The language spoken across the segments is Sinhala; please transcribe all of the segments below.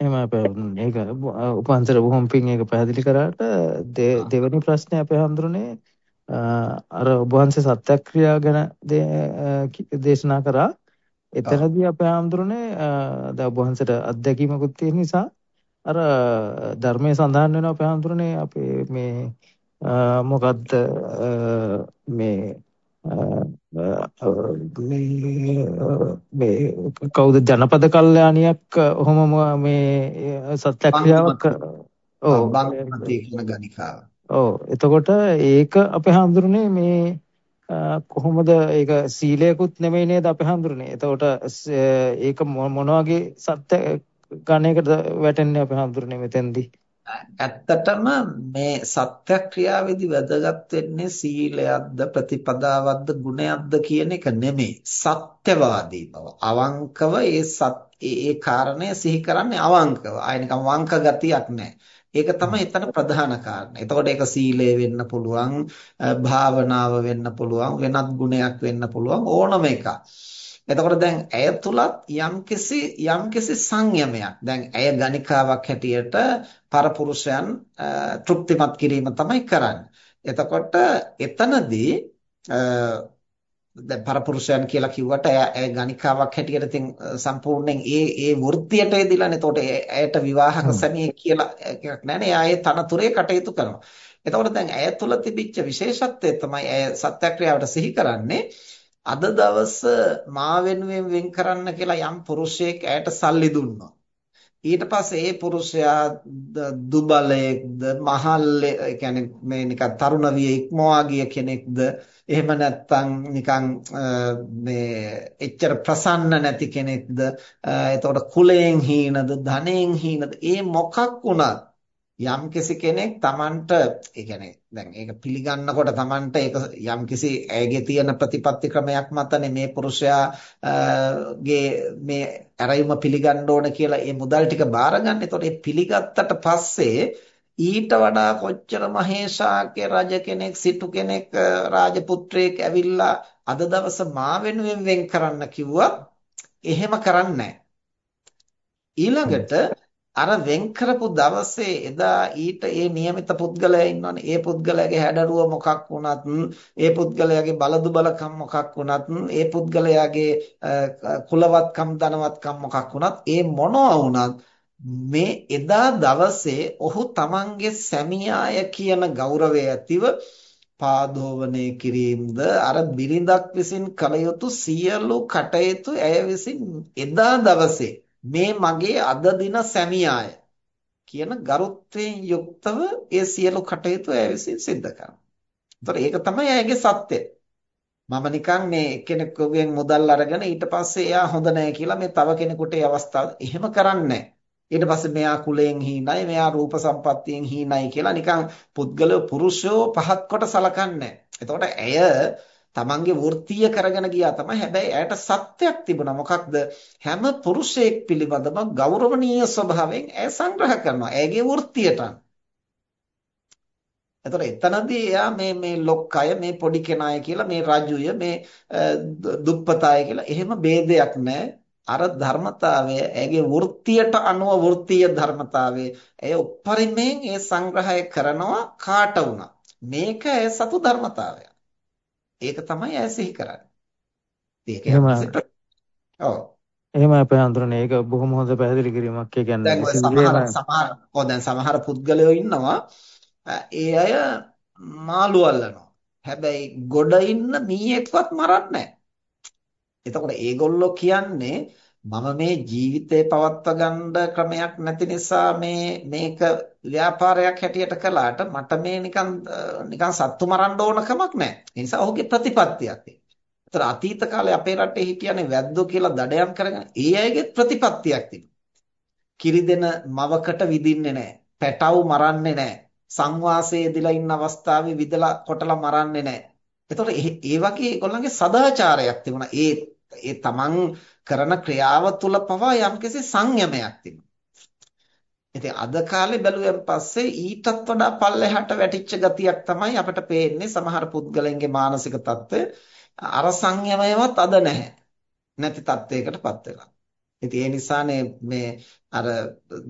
එහෙම මේක උපන්තර බොහොම පිං ඒක පැහැදිලි කරාට දෙවෙනි ප්‍රශ්නේ අපේ හඳුරන්නේ අර ඔබ වහන්සේ සත්‍යක්‍රියා ගැන දේශනා කරා. එතනදී අපේ හඳුරන්නේ දැන් ඔබ වහන්සේට අත්දැකීමකුත් තියෙන නිසා අර ධර්මයේ සඳහන් වෙනවා අපේ හඳුරන්නේ අපේ මේ මොකද්ද මේ මේ කවුද ජනපද කල්යාණියක් ඔහොම මේ සත්‍යක්‍රියාවක් ඔව් බංගපති කියන ගණිකාව. ඔව් එතකොට ඒක අපේ හඳුරන්නේ මේ කොහොමද ඒක සීලයකුත් නෙමෙයි නේද අපේ හඳුරන්නේ. එතකොට ඒක මොන වගේ සත්‍ය ගණයකට වැටෙන්නේ අපේ හඳුරන්නේ මෙතෙන්දී. ඇත්තටම මේ සත්‍යක්‍රියාවේදී වැදගත් වෙන්නේ සීලයක්ද ප්‍රතිපදාවක්ද ගුණයක්ද කියන එක නෙමෙයි සත්‍යවාදී බව අවංකව ඒ සත් ඒ කාරණය සිහි කරන්නේ අවංකව ආය නිකන් වංක ගතියක් නැහැ ඒක තමයි එතන ප්‍රධාන කාරණා. එතකොට ඒක සීලය වෙන්න පුළුවන්, භාවනාව වෙන්න පුළුවන්, වෙනත් ගුණයක් වෙන්න පුළුවන් ඕනම එකක්. එතකොට දැන් ඇය තුලත් යම්කිසි යම්කිසි සංයමයක්. දැන් ඇය ගණිකාවක් හැටියට පරපුරුෂයන් තෘප්තිමත් කිරීම තමයි කරන්නේ. එතකොට එතනදී දැන් පරපුරුෂයන් කියලා කිව්වට ඇය ගණිකාවක් හැටියට ඉතින් සම්පූර්ණයෙන් ඒ ඒ වෘත්තියට එදිලානේ. එතකොට ඇයට විවාහක සැමියෙක් කියලා එකක් නැහැ. එයා ඒ තනතුරේ කටයුතු කරනවා. එතකොට දැන් ඇය තුල තිබිච්ච විශේෂත්වය තමයි ඇය සත්‍යක්‍රියාවට සිහි කරන්නේ අද දවස මා වෙනුවෙන් වෙන් කරන්න කියලා යම් පුරුෂයෙක් ඇයට සල්ලි දුන්නා. ඊට පස්සේ ඒ පුරුෂයා දුබලයෙක්ද මහල්ලේ කියන්නේ මේ නිකන් තරුණ විය ඉක්මවා ගිය කෙනෙක්ද? එහෙම නැත්නම් නිකන් මේ එච්චර ප්‍රසන්න නැති කෙනෙක්ද? එතකොට කුලයෙන් හීනද ධනෙන් හීනද? ඒ මොකක් වුණත් යම්කිසි කෙනෙක් Tamanට ඒ කියන්නේ දැන් ඒක පිළිගන්නකොට Tamanට ඒක යම්කිසි ඇයගේ තියෙන ප්‍රතිපත්ති ක්‍රමයක් මතනේ මේ පුරුෂයාගේ මේ ඇරයුම පිළිගන්න ඕන කියලා ඒ මුදල් ටික බාරගන්න. එතකොට ඒ පිළිගත්තට පස්සේ ඊට වඩා කොච්චර මහේශාක්‍ය රජ කෙනෙක් සිටු කෙනෙක් රාජපුත්‍රයෙක් ඇවිල්ලා අද දවස මා වෙනුවෙන් වෙන් කරන්න කිව්වා එහෙම කරන්නේ ඊළඟට අර වෙන් කරපු දවසේ එදා ඊට ඒ નિયમિત පුද්ගලයා ඉන්නවනේ ඒ පුද්ගලයාගේ හැඩරුව මොකක් වුණත් ඒ පුද්ගලයාගේ බලදු බලකම් මොකක් වුණත් ඒ පුද්ගලයාගේ කුලවත්කම් ධනවත්කම් මොකක් වුණත් ඒ මොනවා වුණත් මේ එදා දවසේ ඔහු තමන්ගේ සැමියාය කියන ගෞරවය ඇතිව පාදෝවණය කිරීමද අර බිරිඳක් විසින් කළ යුතු සියලු කටයුතු ඇය විසින් එදා දවසේ මේ මගේ අද දින සැමියාය කියන ගරුත්වයෙන් යුක්තව ඒ සියලු කටයුතු ඇය විසින් සිද්ධ කරනවා. ඒතර ඒක තමයි ඇයගේ සත්‍යය. මම නිකන් මේ කෙනෙකුගෙන් මුදල් අරගෙන ඊට පස්සේ එයා හොඳ නැහැ කියලා මේ තව කෙනෙකුට ඒ අවස්ථාව එහෙම කරන්නේ ඊට පස්සේ මෙයා කුලයෙන් හීනයි මෙයා රූප සම්පත්තියෙන් හීනයි කියලා නිකන් පුද්ගලව පුරුෂයෝ පහත් කොට සලකන්නේ. එතකොට ඇය තමන්ගේ වෘත්තීය කරගෙන ගියා තමයි. හැබැයි ඇයට සත්‍යයක් තිබුණා. මොකක්ද? හැම පුරුෂයෙක් පිළිබඳව ගෞරවනීය ස්වභාවයෙන් ඇය සංග්‍රහ කරනවා. ඇයගේ වෘත්තියට. එතකොට එතනදී එයා මේ මේ ලොක්කය මේ පොඩි කෙනාය කියලා මේ රජුය මේ දුප්පතාය කියලා එහෙම ભેදයක් නැහැ. අර ධර්මතාවය ඇගේ වෘත්තියට අනුව වෘත්තීය ධර්මතාවය ඇය උපරිමයෙන් ඒ සංග්‍රහය කරනවා කාට වුණා. මේක ඇය සතු ධර්මතාවයක්. ඒක තමයි ඇය සිහි කරන්නේ. ඒක ඔව්. එහෙම අපේ හඳුරන්නේ ඒක බොහොම හොඳ පැහැදිලි කිරීමක්. ඒ කියන්නේ දැන් සමහර සමහර ඔව් දැන් සමහර පුද්ගලයෝ ඉන්නවා ඒ අය මාළු අල්ලනවා. හැබැයි ගොඩ ඉන්න මීයෙක්වත් මරන්නේ නැහැ. එතකොට ඒගොල්ලෝ කියන්නේ මම මේ ජීවිතේ පවත්වා ගන්න ක්‍රමයක් නැති නිසා මේ මේක ව්‍යාපාරයක් හැටියට කළාට මට මේ නිකන් නිකන් සත්තු මරන්න ඕන කමක් නැහැ. ඒ නිසා ඔහුගේ ප්‍රතිපත්තියක් ඒතර අතීත කාලේ අපේ රටේ හිටියනේ වැද්දෝ කියලා දඩයම් කරගෙන ඒ අයගේ ප්‍රතිපත්තියක් තිබුණා. කිරිදෙන මවකට විදින්නේ නැහැ. පැටව් මරන්නේ නැහැ. සංවාසයේ දිලා ඉන්න අවස්ථාවේ විදලා කොටලා මරන්නේ නැහැ. එතකොට ඒ වගේ ඒගොල්ලන්ගේ සදාචාරයක් තිබුණා. ඒ ඒ තමන් කරන ක්‍රියාව තුළ පවා යම්කිසි සංයමයක් තිබුණා. ඉතින් අද කාලේ බැලුවෙන් පස්සේ ඊටත් වඩා පල්ලෙහාට වැටිච්ච ගතියක් තමයි අපිට පේන්නේ සමහර පුද්ගලයන්ගේ මානසික තත්ත්වය. අර සංයමයවත් අද නැහැ. නැති තත්වයකටපත් වෙලා. ඉතින් ඒ නිසානේ මේ අර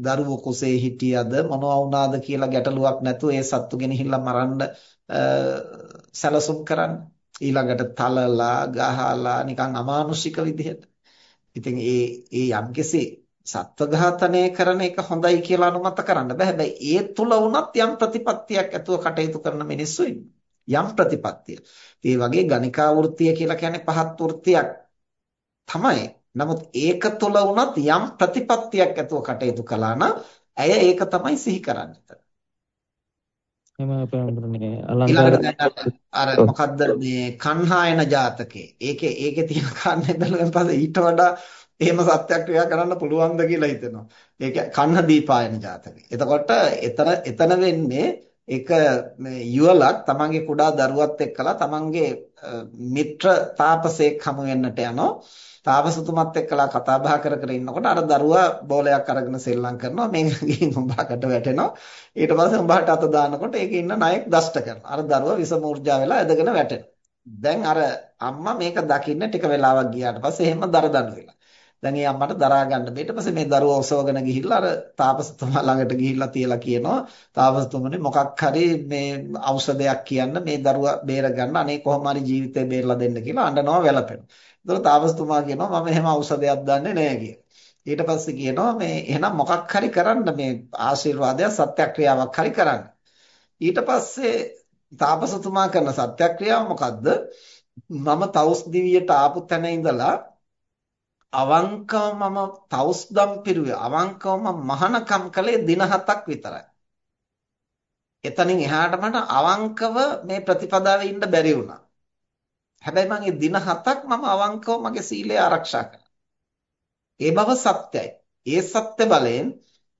දරුවෝ කුසේ හිටියද මොනවා වුණාද කියලා ගැටලුවක් නැතුව ඒ සත්තු ගෙනහිල්ලා මරන්න සැලසුම් කරන්න. ඊළඟට තලලා ගහලා නිකන් අමානුෂික විදිහට. ඉතින් ඒ ඒ යම්කිසි සත්ව ඝාතනය කරන එක හොඳයි කියලා අනුමත කරන්න බෑ. හැබැයි ඒ තුල වුණත් යම් ප්‍රතිපත්තියක් ඇතුව කටයුතු කරන මිනිස්සු යම් ප්‍රතිපත්තිය. ඒ වගේ ගණිකා වෘත්තිය කියලා කියන්නේ පහත් වෘත්තියක් තමයි. නමුත් ඒක තුල වුණත් යම් ප්‍රතිපත්තියක් ඇතුව කටයුතු කළා නම් ඇය ඒක තමයි සිහි කරන්නේ. එම අපේ අලංකාර අර මොකද්ද මේ කන්හායන ජාතකේ. ඒකේ ඒකේ තියෙන කන්නේ බැලුවෙන් පස්සේ ඊට වඩා එහෙම සත්‍යක්‍රියා කරන්න පුළුවන්ද කියලා හිතෙනවා. ඒක කන්න දීපායන ජාතකය. එතකොට එතන එතන වෙන්නේ ඒක මේ යුවලක් තමන්ගේ කුඩා දරුවත් එක්කලා තමන්ගේ මිත්‍ර තාපසයෙක් හමු වෙන්නට යනවා. තාපසතුමත් එක්කලා කතා බහ කර කර ඉන්නකොට අර දරුවා බෝලයක් අරගෙන සෙල්ලම් කරනවා. මේක ගිහින් උඹකට වැටෙනවා. ඊට පස්සේ උඹට අත දානකොට ඒකේ ඉන්න නායක දෂ්ට කරනවා. අර දරුවා විස මූර්ජා වෙලා ඇදගෙන වැටෙනවා. දැන් අර අම්මා මේක දකින්න ටික වෙලාවක් ගියාට පස්සේ එහෙම දරදඬු වෙලා. දැන් ඒ අම්මට දරා ගන්න බෑ. ඊට පස්සේ මේ දරුවා ඔසවගෙන ගිහිල්ලා අර තාපසතුමා ළඟට ගිහිල්ලා තියලා කියනවා තාපසතුමනි මොකක් හරි මේ ඖෂධයක් කියන්න මේ දරුවා බේර ගන්න අනේ කොහොම හරි ජීවිතේ බේරලා දෙන්න කියලා අඬනවා වැළපෙනවා. ඒතකොට තාපසතුමා කියනවා මම එහෙම ඖෂධයක් දන්නේ නැහැ කියලා. ඊට පස්සේ කියනවා මේ එහෙනම් මොකක් හරි කරන්න මේ ආශිර්වාදයක් සත්‍යක්‍රියාවක් හරි කරන්න. ඊට පස්සේ තාපසතුමා කරන සත්‍යක්‍රියාව මොකද්ද? මම තවුස් දිවියට ආපු තැන ඉඳලා අවංකව මම තවුස්දම් පිරුවේ අවංකව මම මහානකම් කළේ දින හතක් විතරයි. එතනින් එහාට මට අවංකව මේ ප්‍රතිපදාවේ ඉන්න බැරි වුණා. හැබැයි මම ඒ දින හතක් මම අවංකව මගේ සීලය ආරක්ෂා කළා. ඒ බව සත්‍යයි. ඒ සත්‍ය බලයෙන්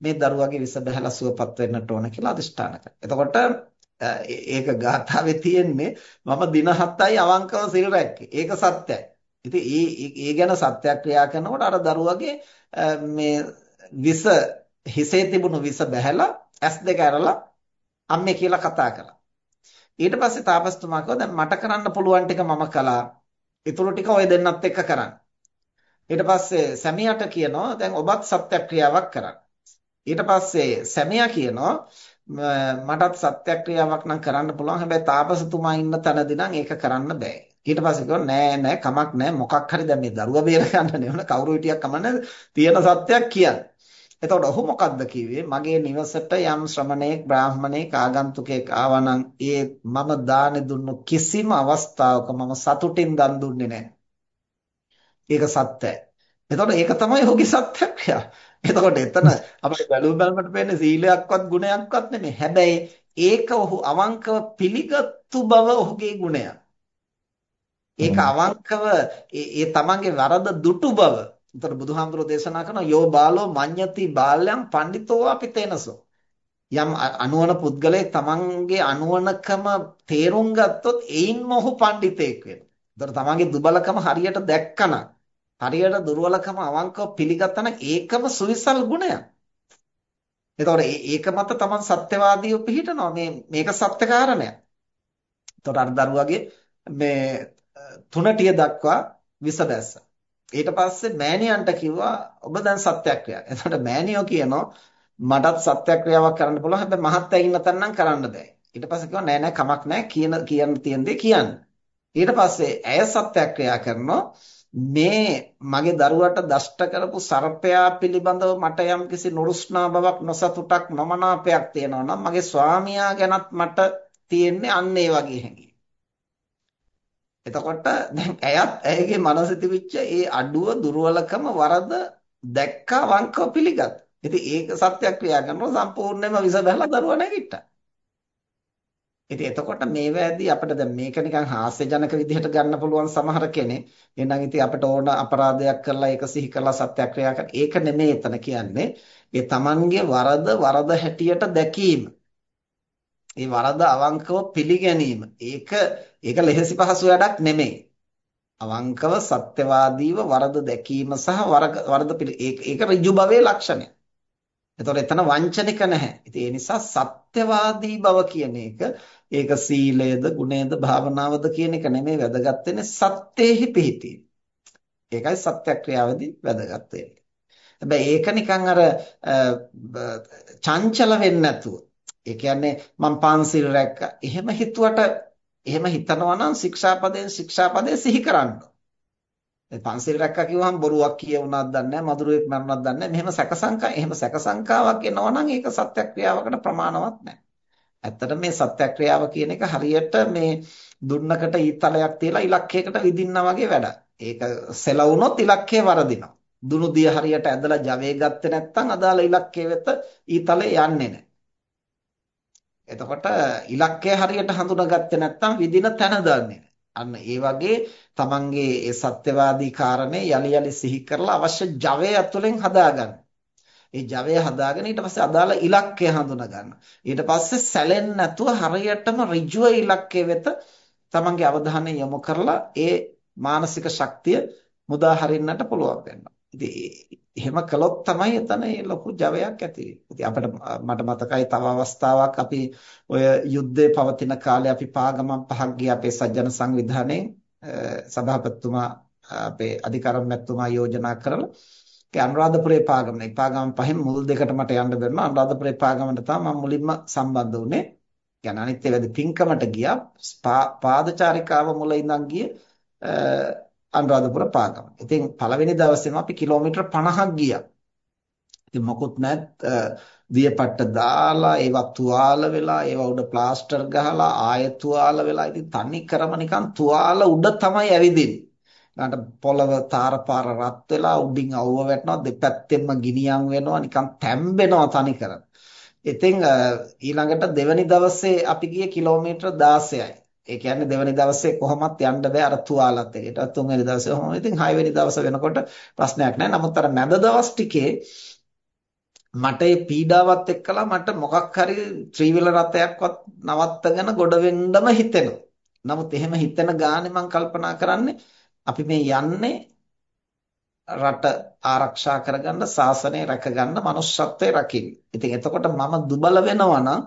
මේ දරුවගේ විස බහැලා සුවපත් වෙන්නට ඕන කියලා අදිෂ්ඨාන කරා. එතකොට ඒක ගාථාවේ තියෙන්නේ මම දින 7යි අවංකව සිල් රැක්කේ. ඒක සත්‍යයි. ඉතින් ඒ ඒ ගැන සත්‍යක්‍රියා කරනකොට අර දරුවගේ මේ විස හිසේ තිබුණු විස බැහැලා ඇස් දෙක ඇරලා අම්මේ කියලා කතා කළා. ඊට පස්සේ තාපස්තුමා කිව්වා දැන් මට කරන්න පුළුවන් ටික මම කළා. ඊටු ටික ඔය දෙන්නත් එක්ක කරන්න. ඊට පස්සේ සැමියාට කියනවා දැන් ඔබත් සත්‍යක්‍රියාවක් කරන්න. ඊට පස්සේ සැමියා කියනවා මටත් සත්‍යක්‍රියාවක් නම් කරන්න පුළුවන්. හැබැයි තාපසතුමා ඉන්න තැනදී නම් ඒක කරන්න බෑ. ඊට පස්සේ කිව්වා නෑ නෑ කමක් නෑ මොකක් හරි දැන් මේ දරුවා බේර ගන්න නෙවෙයි කවුරු හිටියක් කමන්නේ තියෙන සත්‍යයක් කියන්න. එතකොට ඔහු මොකද්ද කිව්වේ? මගේ නිවසට යම් ශ්‍රමණේක් බ්‍රාහමණේක් ආගන්තුකෙක් ආවනම් ඒ මම දානෙ දුන්නු කිසිම අවස්ථාවක මම සතුටින් දන් දුන්නේ නැහැ. ඒක සත්‍යයි. එතකොට ඒක තමයි ඔහුගේ සත්‍යක්‍රියාව. එතකොට එතන අපිට බැලු බැලමට පේන්නේ සීලයක්වත් ගුණයක්වත් නෙමෙයි. හැබැයි ඒක ඔහු අවංකව පිළිගත්තු බව ඔහුගේ ගුණයක්. ඒක අවංකව ඒ තමන්ගේ වරද දුටු බව. උතර බුදුහාමුදුරෝ දේශනා කරන යෝ බාලෝ මඤ්ඤති බාල්‍යං පඬිතෝ අපි තේනසෝ. යම් අනුවන පුද්ගලයෙක් තමන්ගේ අනුවනකම තේරුම් ගත්තොත් එයින්ම ඔහු පඬිතෙක් වෙනවා. උතර තමන්ගේ දුබලකම හරියට දැක්කනම් හරියට දුර්වලකම අවංකව පිළිගත්තනම් ඒකම සුවිසල් ගුණයක්. එතකොට ඒක මත තමන් සත්‍යවාදීව පිළිහිටනවා මේ මේක සත්‍ය කාරණයක්. එතකොට අර දරුවගේ මේ තුනටිය දක්වා විස දැස්සා. ඊට පස්සේ මෑණියන්ට කිව්වා ඔබ දැන් සත්‍යක්‍රියාවක්. එතකොට මෑණියෝ කියනවා මටත් සත්‍යක්‍රියාවක් කරන්න පුළුවන්. හැබැයි මහත්තයා ඉන්න තැන නම් කරන්න බෑ. ඊට පස්සේ කිව්වා නෑ නෑ කමක් නෑ කියන කියන තියෙන දේ කියන්න. ඊට පස්සේ ඇය සත්‍යක්‍රියා කරනවා මේ මගේ දරුවට දෂ්ට කරපු සර්පයා පිළිබඳව මට යම්කිසි නුරුස්නා බවක් නොසතුටක් නොමනාපයක් තියෙනවා නම් මගේ ස්වාමියා ගැනත් මට තියෙන්නේ අන්න ඒ වගේ හැඟීම්. එතකොට දැන් ඇයත් ඇයගේ මනස තිබිච්ච ඒ අඩුව දුර්වලකම වරද දැක්කා වංකව පිළිගත්. ඉතින් ඒක සත්‍යක්‍රියා කරනවා සම්පූර්ණයෙන්ම විස බහලා දරුවා නැගිට්ටා. ඉතින් එතකොට මේවැදී අපිට දැන් මේක නිකන් හාස්‍යජනක විදිහට ගන්න පුළුවන් සමහර කෙනෙක්. එහෙනම් ඉතින් අපිට ඕන අපරාධයක් කරලා ඒක සිහි කරලා සත්‍යක්‍රියා කරන. ඒක නෙමෙයි එතන කියන්නේ. ඒ Tamanගේ වරද වරද හැටියට දැකීම. ඒ වරද අවංකව පිළිගැනීම. ඒක ඒක ලෙහෙසි පහසු වැඩක් නෙමෙයි. අවංකව සත්‍යවාදීව වරද දැකීම සහ වරද ඒක ඍජු භවයේ ලක්ෂණය. එතකොට එතන වංචනික නැහැ. ඉතින් ඒ නිසා සත්‍යවාදී බව කියන එක ඒක සීලයද ගුණයද භාවනාවද කියන එක නෙමෙයි වැදගත් වෙන්නේ සත්‍යෙහි පිහිටීම. ඒකයි සත්‍යක්‍රියාවේදී වැදගත් වෙන්නේ. හැබැයි ඒක නිකන් අර චංචල වෙන්නේ නැතුව. ඒ කියන්නේ මම පන්සිල් රැක්කා. එහෙම හිතුවට එහෙම හිතනවා නම් ශික්ෂාපදයෙන් ශික්ෂාපදේ සිහි කරන්න. ඒ පන්සිල් රැක්කා කිව්වහම බොරුවක් කියවුණාද දන්නේ නැහැ, මధుරයක් මරණක් දන්නේ නැහැ. මෙහෙම සැකසංකා එහෙම සැකසංකාවක් එනවා නම් ඒක සත්‍යක්‍රියාවකට ප්‍රමාණවත් නැහැ. ඇත්තට මේ සත්‍යක්‍රියාව කියන එක හරියට මේ දුන්නකට ඊතලයක් තියලා ඉලක්කයකට විදින්නා වගේ වැඩක්. ඒක සෙලවුනොත් ඉලක්කය වරදිනවා. දුනු දිය හරියට ඇදලා ජවයේ ගත්තේ නැත්නම් අදාළ ඉලක්කය වෙත ඊතලේ යන්නේ නැහැ. එතකොට ඉලක්කය හරියට හඳුනාගත්තේ නැත්නම් විදින තැන දන්නේ අන්න ඒ වගේ තමන්ගේ ඒ සත්‍යවාදී කාරණේ යලි යලි සිහි කරලා අවශ්‍ය ජවය ඇතුලෙන් හදාගන්න. ඒ ජවය හදාගෙන ඊට පස්සේ අදාළ ඉලක්කය හඳුනා ගන්න. ඊට පස්සේ සැලෙන්නේ නැතුව හරියටම ඍජුව ඉලක්කය වෙත තමන්ගේ අවධානය යොමු කරලා ඒ මානසික ශක්තිය මුදා හරින්නට පුළුවන් වෙනවා. ඉතින් එහෙම කළොත් තමයි එතන ඒ ලොකු ජවයක් ඇති වෙන්නේ. අපිට මට මතකයි තව අවස්ථාවක් අපි ඔය යුද්ධේ පවතින කාලේ අපි පාගමන් පහක් ගියා අපේ සජ්ජන සංවිධානයේ සභාපතිතුමා අපේ අධිකරණමැතිතුමා යෝජනා කරලා ඒ අනුරාධපුරේ පාගමන. ඒ පාගමන් පහෙන් මුල් දෙකට මට යන්න බැරිම අනුරාධපුරේ පාගමනට තමයි මම මුලින්ම සම්බන්ධ වුණේ. يعني අනිත් ඒවාදී පින්කමට ගියා පාදචාරිකාව මුල ඉඳන් ගියේ අනුරාධපුර පාගම. ඉතින් පළවෙනි දවසේම අපි කිලෝමීටර් 50ක් ගියා. ඉතින් මොකුත් නැත් දියපට්ට දාලා ඒවා තුවාල වෙලා ඒවා උඩ ප්ලාස්ටර් ගහලා ආයෙ තුවාල වෙලා ඉතින් තනි කරම නිකන් තුවාල උඩ තමයි ඇවිදින්නේ. ඊළඟට පොළව තාරපාර රත් වෙලා උඩින් අවුව වැටෙනවා දෙපැත්තෙන්ම ගිනියම් වෙනවා නිකන් තැම්බෙනවා තනි කරම. ඉතින් ඊළඟට දෙවැනි දවසේ අපි ගියේ කිලෝමීටර් 16යි. ඒ කියන්නේ දෙවෙනි දවසේ කොහොමත් යන්න බෑ අර තුවාලත් එක්ක. ඊට තුන්වෙනි දවසේ කොහොමද? ඉතින් හයවෙනි දවස වෙනකොට ප්‍රශ්නයක් නැහැ. නමුත් අර මැද දවස් ටිකේ මට ඒ පීඩාවත් එක්කලා මට මොකක් හරි ත්‍රිවිල රථයක්වත් නවත්තගෙන ගොඩ වෙන්නම හිතෙනවා. නමුත් එහෙම හිතෙන ගානේ මම කල්පනා කරන්නේ අපි මේ යන්නේ රට ආරක්ෂා කරගන්න, සාසනය රැකගන්න, manussත්වයේ රකින්න. ඉතින් එතකොට මම දුබල වෙනවා නම්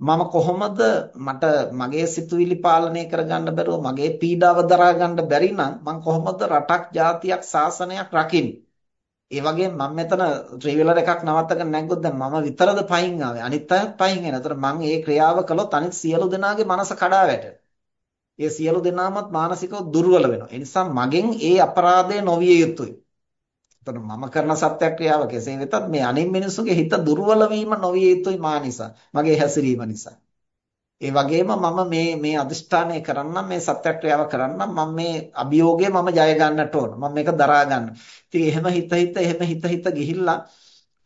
මම කොහොමද මට මගේ සිතුවිලි පාලනය කරගන්න බැරුව මගේ පීඩාව දරා ගන්න බැරි නම් මම කොහොමද රටක් ජාතියක් සාසනයක් රකින්නේ ඒ වගේ මම මෙතන ත්‍රිවිලර් එකක් නවත්තගෙන නැග්ගොත් දැන් මම විතරද පයින් ආවේ අනිත් අයත් පයින් එන. ඒතර මම මේ ක්‍රියාව කළොත් අනිත් සියලු දෙනාගේ මනස කඩා වැටෙනවා. ඒ සියලු දෙනාමත් මානසිකව දුර්වල වෙනවා. ඒ නිසා මගෙන් ඒ අපරාධය නොවිය යුතුයි. එතකොට මම කරන සත්‍යක්‍රියාව කෙසේ වෙතත් මේ අනිත් මිනිස්සුගේ හිත දුර්වල වීම නොවිය යුතුයි මා නිසා. මගේ හැසිරීම නිසා. ඒ වගේම මම මේ මේ අදිෂ්ඨානය කරන්නම් මේ සත්‍යක්‍රියාව කරන්නම් මම මේ අභියෝගය මම ජය ගන්නට ඕන. මම මේක දරා ගන්න. ඉතින් එහෙම හිත හිත එහෙම හිත හිත ගිහිල්ලා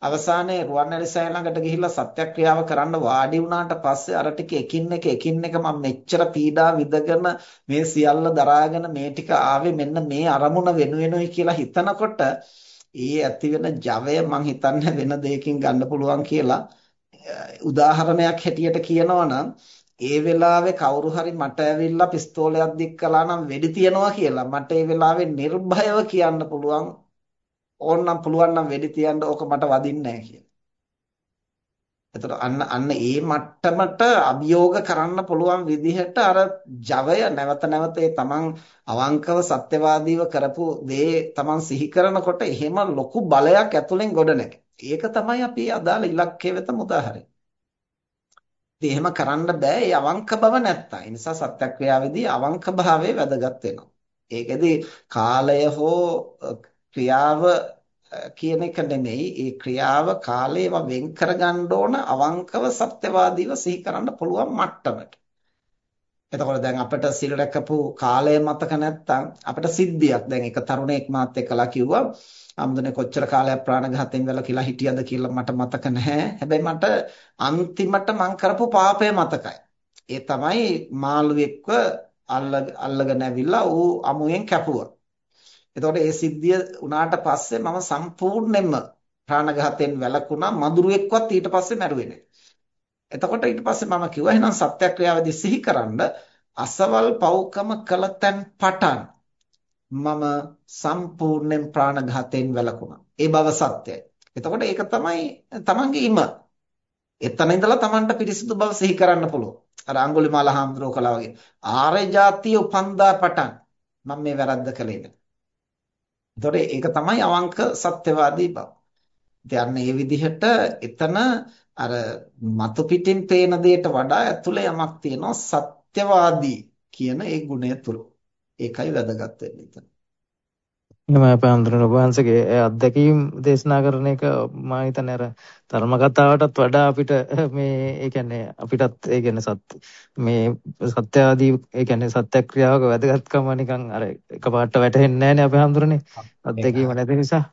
අවසානයේ රුවන්වැලි සෑය ළඟට ගිහිල්ලා සත්‍යක්‍රියාව කරන්න වාඩි වුණාට පස්සේ අර ටික එකින් එක එකින් එක මම මෙච්චර පීඩා විඳගෙන මේ සියල්ල දරාගෙන මේ ටික ආවේ මෙන්න මේ අරමුණ වෙනුවෙනුයි කියලා හිතනකොට ඒ ඇති වෙන ජවය මං හිතන්නේ වෙන දෙයකින් ගන්න පුළුවන් කියලා උදාහරණයක් හැටියට කියනවා නම් ඒ වෙලාවේ කවුරු හරි මට ඇවිල්ලා පිස්තෝලයක් දික් කළා නම් වෙඩි තියනවා කියලා මට ඒ වෙලාවේ නිර්භයව කියන්න පුළුවන් ඕනනම් පුළුවන් නම් වෙඩි තියන්න ඕක මට වදින්නේ නැහැ කියලා. එතකොට අන්න අන්න ඒ මට්ටමට අභියෝග කරන්න පුළුවන් විදිහට අර ජවය නැවත නැවත ඒ තමන් අවංකව සත්‍යවාදීව කරපු දේ තමන් සිහි කරනකොට එහෙම ලොකු බලයක් ඇතුලෙන් ගොඩනැගෙ. ඒක තමයි අපි අදාළ ඉලක්කය වෙත මුදාහරින්නේ. ඉතින් එහෙම කරන්න බෑ ඒ අවංක බව නැත්තම්. ඒ නිසා සත්‍යක්‍රියාවේදී අවංක භාවය වැදගත් වෙනවා. ඒකෙදි කාලය හෝ ක්‍රියාව කියන එක නෙමෙයි ඒ ක්‍රියාව කාලේව වෙන් කරගන්න ඕන අවංකව සත්‍යවාදීව සිහි කරන්න පුළුවන් මට්ටමට. එතකොට දැන් අපිට සිල් රැකපු කාලය මතක නැත්නම් අපිට සිද්ධියක් දැන් එක තරුණයෙක් මාත් එක්කලා කිව්වා අම්දුනේ කොච්චර කාලයක් ප්‍රාණඝාතයෙන් වෙලා කියලා හිටියද කියලා මට මතක නැහැ. හැබැයි මට අන්තිමට මං කරපු පාපය මතකයි. ඒ තමයි මාළුවෙක්ව අල්ලගෙන ඇවිල්ලා ඌ අමුයෙන් කැපුවා. එතකොට ඒ සිද්ධිය උනාට පස්සේ මම සම්පූර්ණයෙන්ම ප්‍රාණඝාතයෙන් වැළකුණා මදුරුවෙක්වත් ඊට පස්සේ මැරුවේ නැහැ. එතකොට ඊට පස්සේ මම කිව්වා එහෙනම් සත්‍යක්‍රියාවේදී සිහිකරනද අසවල් පව්කම කළ තැන් පටන් මම සම්පූර්ණයෙන් ප්‍රාණඝාතයෙන් වැළකුණා. ඒ බව සත්‍යයි. එතකොට ඒක තමයි තමන්ගේ ඉම. එතන ඉඳලා තමන්ට පිරිසිදු බව සිහි කරන්න පුළුවන්. අර අඟුලිමාල හාමුදුරුවෝ කළා වගේ ආර්ය જાතිය උපන්දා පටන් මම මේ වැරද්ද කළේ නෑ. එතකොට ඒක තමයි අවංක සත්‍යවාදී බව. ඉතින් ඒ විදිහට එතන අර මතු පිටින් පේන දෙයට වඩා ඇතුලේ යමක් තියෙනවා සත්‍යවාදී කියන ඒ ගුණය තුල. ඒකයි වැදගත් වෙන්නේ එතන. එහෙනම් අපේ අඳුරන වහන්සේගේ අත්දැකීම් දේශනා කරන එක මම හිතන්නේ අර ධර්ම කතාවටත් වඩා අපිට මේ ඒ කියන්නේ අපිටත් ඒ කියන්නේ සත්‍ය මේ සත්‍ය ආදී ඒ කියන්නේ සත්‍යක්‍රියාවක වැදගත්කම නිකන් අර එකපාරට වැටහෙන්නේ නැහැනේ අපේ අඳුරනේ. අත්දැකීම නැති නිසා